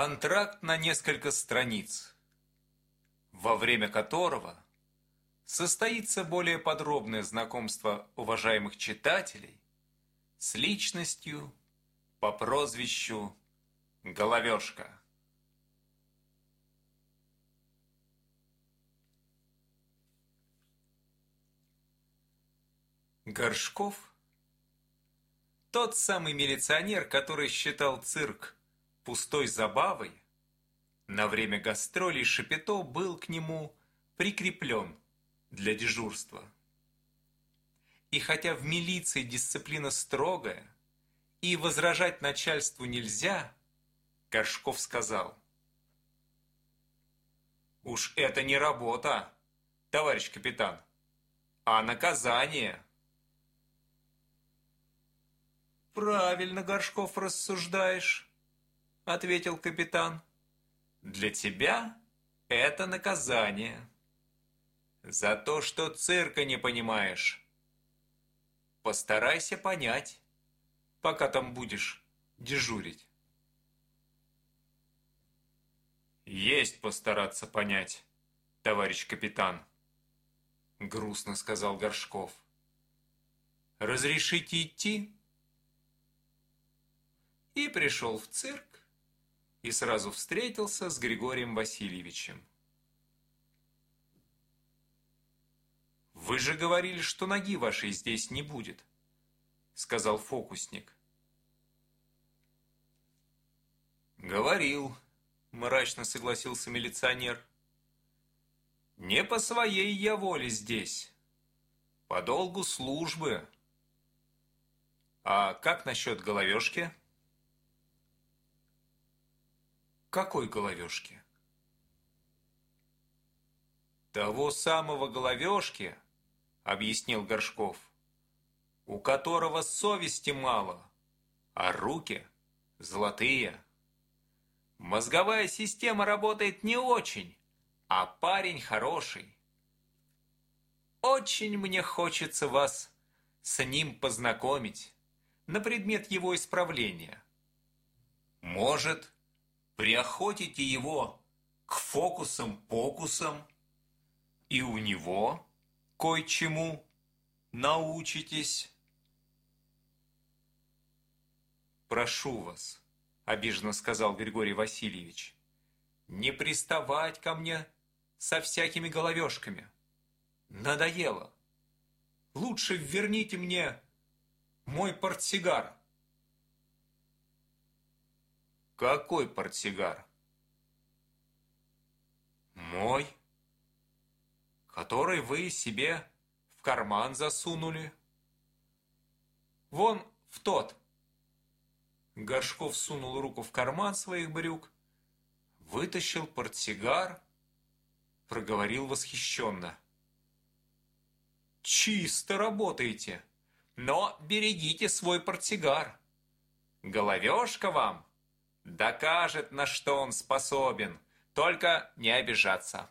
Антракт на несколько страниц, во время которого состоится более подробное знакомство уважаемых читателей с личностью по прозвищу Головешка. Горшков – тот самый милиционер, который считал цирк пустой забавой, на время гастролей Шапито был к нему прикреплен для дежурства. И хотя в милиции дисциплина строгая, и возражать начальству нельзя, Горшков сказал. «Уж это не работа, товарищ капитан, а наказание». «Правильно, Горшков, рассуждаешь», — ответил капитан. «Для тебя это наказание. За то, что цирка не понимаешь. Постарайся понять, пока там будешь дежурить». «Есть постараться понять, товарищ капитан», — грустно сказал Горшков. «Разрешите идти?» и пришел в цирк и сразу встретился с Григорием Васильевичем. «Вы же говорили, что ноги вашей здесь не будет», — сказал фокусник. «Говорил», — мрачно согласился милиционер. «Не по своей я воле здесь, по долгу службы. А как насчет головешки?» Какой головешки? Того самого головешки, объяснил Горшков, у которого совести мало, а руки золотые. Мозговая система работает не очень, а парень хороший. Очень мне хочется вас с ним познакомить на предмет его исправления. Может, приохотите его к фокусам-покусам, и у него кое-чему научитесь. «Прошу вас», — обиженно сказал Григорий Васильевич, «не приставать ко мне со всякими головешками. Надоело. Лучше верните мне мой портсигар». Какой портсигар? Мой, который вы себе в карман засунули. Вон в тот. Горшков сунул руку в карман своих брюк, вытащил портсигар, проговорил восхищенно. «Чисто работаете, но берегите свой портсигар. Головешка вам Докажет, на что он способен, только не обижаться.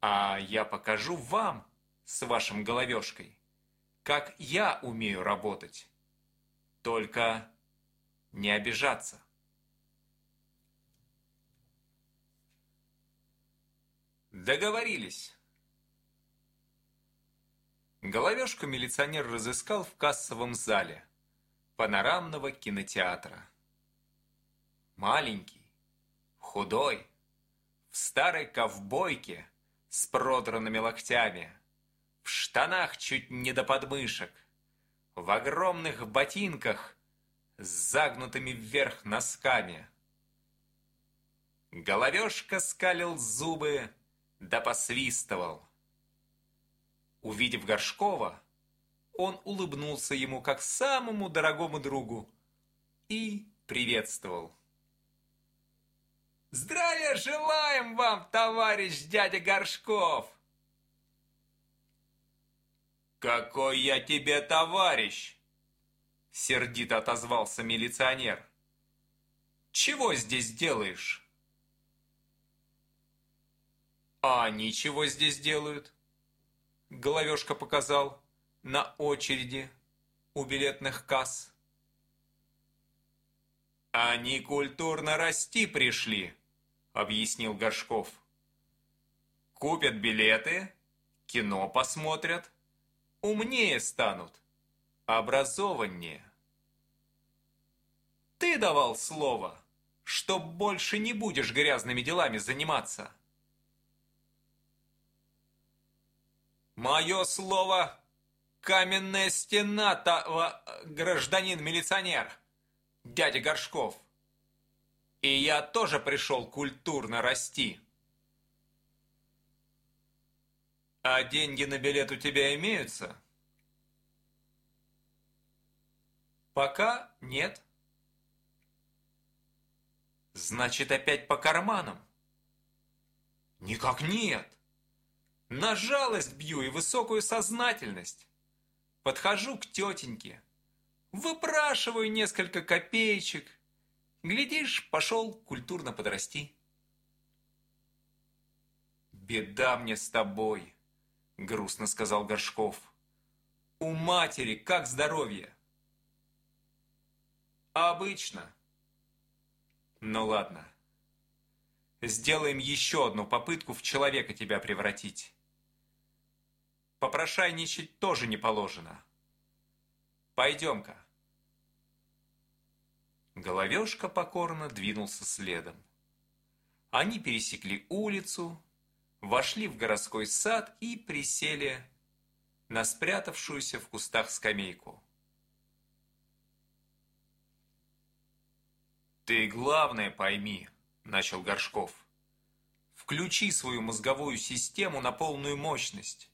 А я покажу вам с вашим головешкой, как я умею работать. Только не обижаться. Договорились. Головешку милиционер разыскал в кассовом зале – панорамного кинотеатра. Маленький, худой, в старой ковбойке с продранными локтями, в штанах чуть не до подмышек, в огромных ботинках с загнутыми вверх носками. Головешка скалил зубы да посвистывал. Увидев Горшкова, он улыбнулся ему как самому дорогому другу и приветствовал. «Здравия желаем вам, товарищ дядя Горшков!» «Какой я тебе товарищ!» Сердито отозвался милиционер. «Чего здесь делаешь?» «А они чего здесь делают?» Головешка показал на очереди у билетных касс. Они культурно расти пришли, объяснил Горшков. Купят билеты, кино посмотрят, умнее станут, образованнее. Ты давал слово, что больше не будешь грязными делами заниматься. Мое слово – каменная стена, того гражданин-милиционер, дядя Горшков. И я тоже пришел культурно расти. А деньги на билет у тебя имеются? Пока нет. Значит, опять по карманам? Никак нет. На жалость бью и высокую сознательность. Подхожу к тетеньке, выпрашиваю несколько копеечек. Глядишь, пошел культурно подрасти. «Беда мне с тобой», — грустно сказал Горшков. «У матери как здоровье?» «Обычно». «Ну ладно. Сделаем еще одну попытку в человека тебя превратить. Попрошайничать тоже не положено. Пойдем-ка. Головешка покорно двинулся следом. Они пересекли улицу, вошли в городской сад и присели на спрятавшуюся в кустах скамейку. «Ты главное пойми», – начал Горшков. «Включи свою мозговую систему на полную мощность.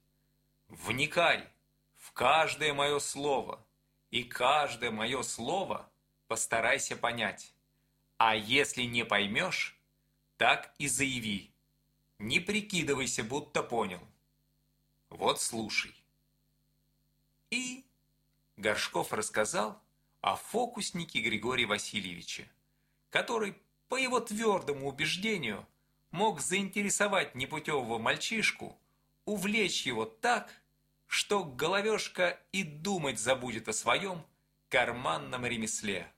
Вникай в каждое мое слово, и каждое мое слово постарайся понять. А если не поймешь, так и заяви. Не прикидывайся, будто понял. Вот слушай. И Горшков рассказал о фокуснике Григория Васильевича, который, по его твердому убеждению, мог заинтересовать непутевого мальчишку, увлечь его так, что головешка и думать забудет о своем карманном ремесле.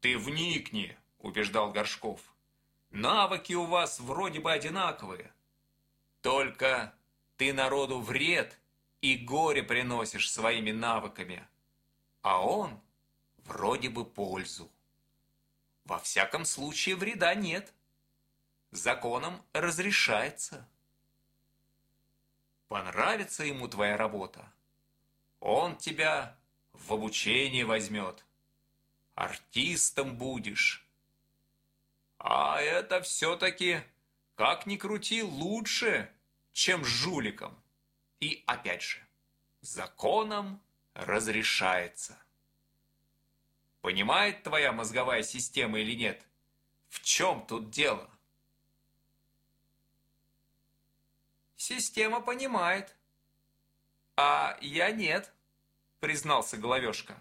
«Ты вникни», – убеждал Горшков. «Навыки у вас вроде бы одинаковые. Только ты народу вред и горе приносишь своими навыками, а он вроде бы пользу. Во всяком случае вреда нет. Законом разрешается». Понравится ему твоя работа, он тебя в обучение возьмет. Артистом будешь. А это все-таки, как ни крути, лучше, чем жуликом. И опять же, законом разрешается. Понимает твоя мозговая система или нет? В чем тут дело? Система понимает. А я нет, признался Головешка.